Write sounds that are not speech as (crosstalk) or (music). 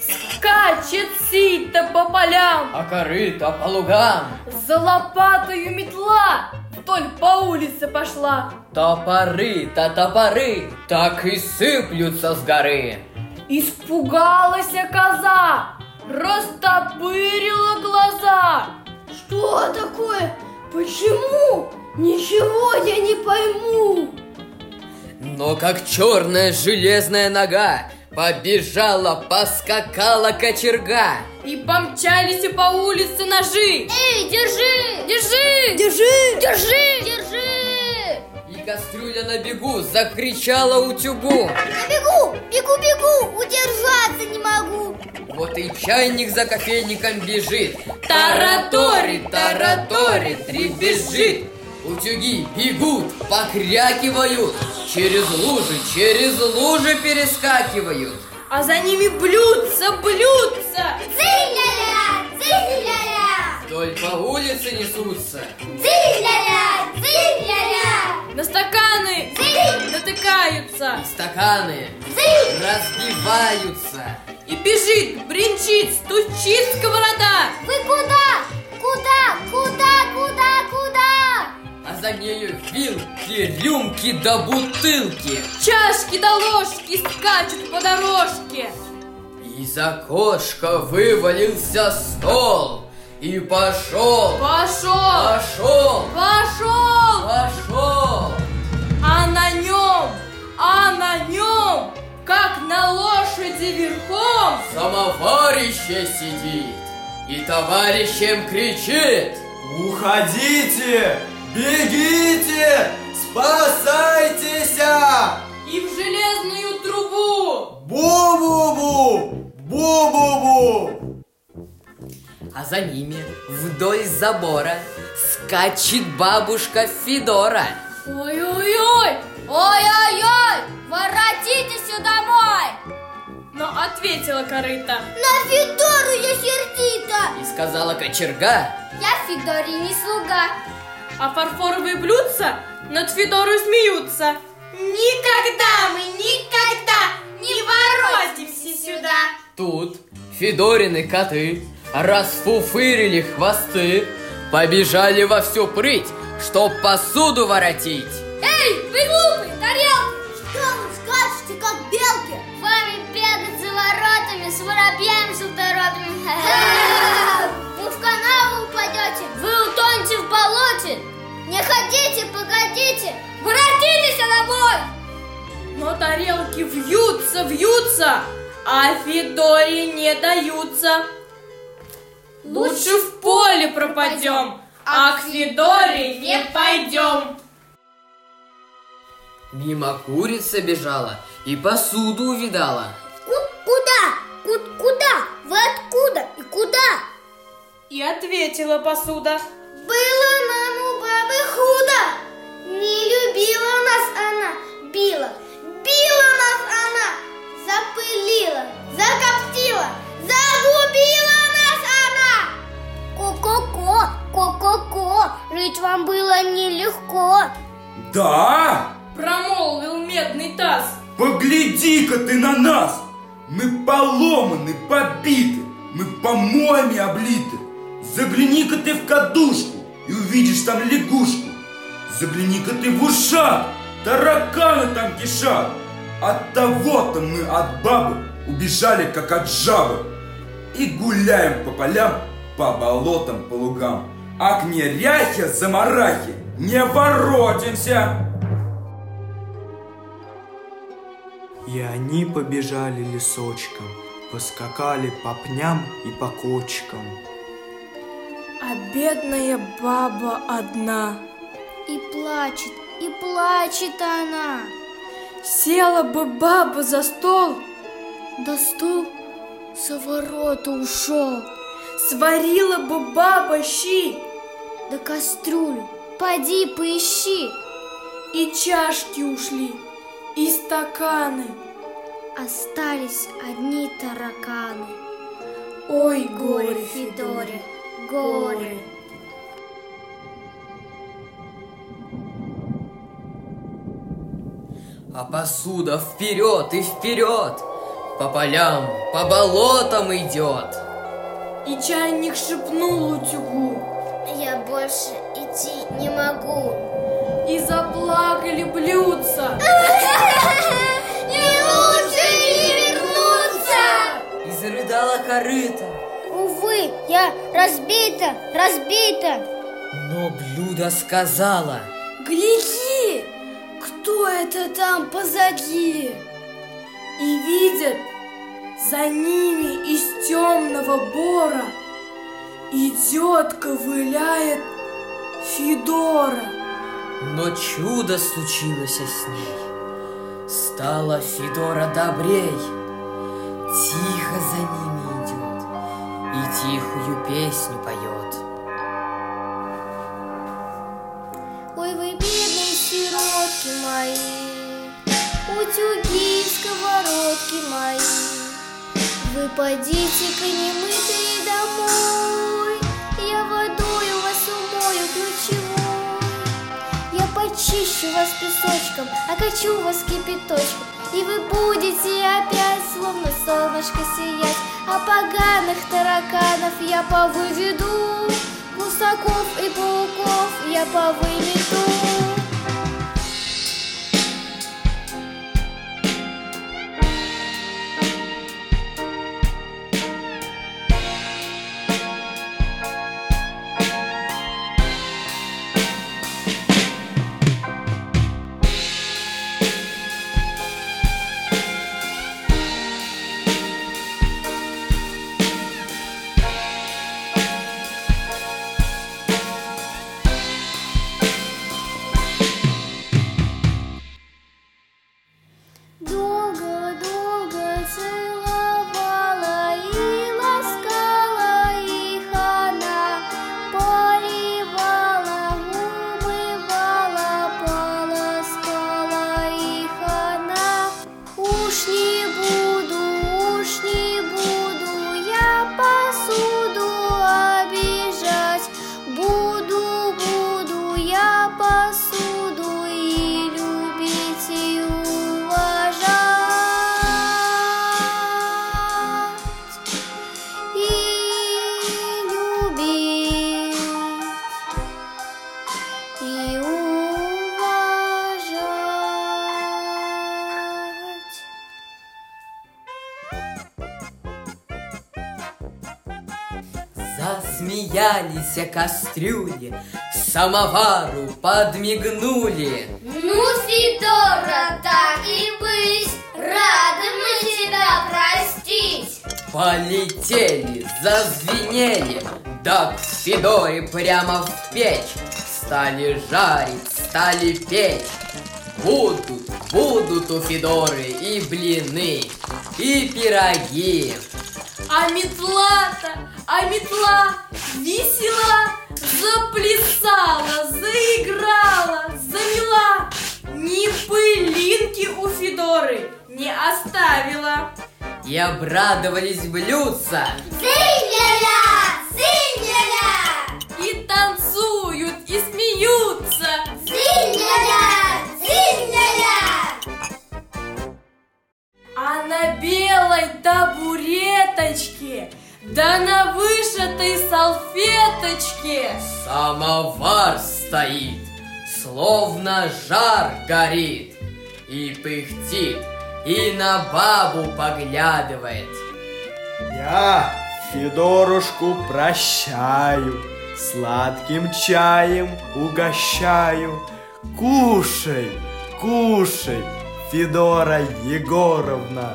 Скачет сито по полям, а корыто по лугам. За лопатою метла вдоль по улице пошла. Топоры-то топоры так и сыплются с горы. Испугалась коза, растопырила глаза. Что такое? Почему? Ничего я не пойму. Но как черная железная нога Побежала, поскакала кочерга И помчались по улице ножи Эй! Держи! Держи! Держи! Кастрюля на бегу закричала утюгу Я бегу! Бегу, бегу! Удержаться не могу! Вот и чайник за кофейником бежит Тараторит, тараторит, требежит Утюги бегут, покрякивают Через лужи, через лужи перескакивают А за ними блюдца, блюдца Ци-ля-ля! Ци-ля-ля! Вдоль по улице несутся Ци-ля-ля! Ци-ля-ля! На стаканы натыкаются стаканы разбиваются И бежит, бренчит, стучит сковорода Вы куда? Куда? Куда? Куда? Куда? А за нею вилки, рюмки да бутылки Чашки да ложки скачут по дорожке Из окошка вывалился стол И пошел, Пошел, пошел, пошел пошел А на нем, а на нем Как на лошади верхом Самоварище сидит И товарищем кричит Уходите! Бегите! Спасайтесь! И в железную трубу Бу-бу-бу! Бу-бу-бу! А за ними вдоль забора Скачет бабушка Федора Ой-ой-ой, Ой-ой-ой! Воротитесь домой! но ответила корыта На Федору я сердита! И сказала кочерга Я Федоре не слуга. А фарфоровые блюдца над Федорой смеются Никогда мы, никогда не воротимся сюда Тут Федорины коты расфуфырили хвосты, побежали во всю прыть, чтоб посуду воротить. Эй, вы глупые, тарелки! Что вы скачете, как белки? Вами бегать за воротами, с воробьями, с уторотами. (laughs) Вы в канаву упадете, вы утонете в болоте. Не ходите, погодите, воротитесь домой! Но тарелки вьются, вьются, а Федоре не даются Лучше в поле пропадем, а к Федоре не пойдем Мимо курица бежала и посуду увидала. Куда? Куда? Вы откуда и куда? И ответила посуда Было нам у бабы худо. Не любила нас она, била. Била нас она, запылила, закоптила, загубила Ко-ко-ко, жить вам было нелегко. Да? Промолвил медный таз Погляди-ка ты на нас! Мы поломаны, побиты, мы помоями облиты. Загляни-ка ты в кадушку и увидишь там лягушку. Загляни-ка ты в ушах, тараканы там кишат. От того-то мы от бабы убежали, как от жабы. И гуляем по полям, по болотам, по лугам. А к неряхе, замарахе не воротимся. И они побежали лесочком, поскакали по пням и по кочкам. А бедная баба одна И плачет, и плачет она. Села бы баба за стол Да стул за ворота ушел. Сварила бы баба щи Да кастрюлю, поди поищи. И чашки ушли, и стаканы, остались одни тараканы. Ой, Горе, Федоре, горе. А посуда вперед и вперед, по полям, по болотам идет. И чайник шепнул утюгу, больше идти не могу. и заплакали блюдца. (laughs) Не лучше не вернуться! И зарыдала корыта. Увы, я разбита, разбита. Но блюдо сказала, Гляди, кто это там позади? И видят, за ними из темного бора идет, ковыляет Федора. но чудо случилось с ней. Стала Федора добрей, тихо за ними идет и тихую песню поет. Ой, вы бедные сиротки мои, утюги, сковородки мои. Вы подите-ка немытые домой, Я почищу вас песочком, окачу вас кипяточком, и вы будете опять словно солнышко сиять, а поганых тараканов я повыведу, гусаков и пауков я повымету. Засмеялись кастрюли, самовару подмигнули. Ну, Федора, так и быть, рады мы тебя простить. Полетели, зазвенели, да к Федоре прямо в печь. Стали жарить, стали печь. Будут, будут у Федоры и блины, и пироги. А метла-то, а метла весела, заплясала, заиграла, замела. Ни пылинки у Федоры не оставила. И обрадовались блюдца. Зинеля, Зинеля, И танцуют, и смеются. Зинеля, Зинеля. А на белой табуреточке, да на вышитой салфеточке Самовар стоит, словно жар горит, и пыхтит, и на бабу поглядывает. Я Федорушку прощаю, сладким чаем угощаю. Кушай, кушай, Федора Егоровна.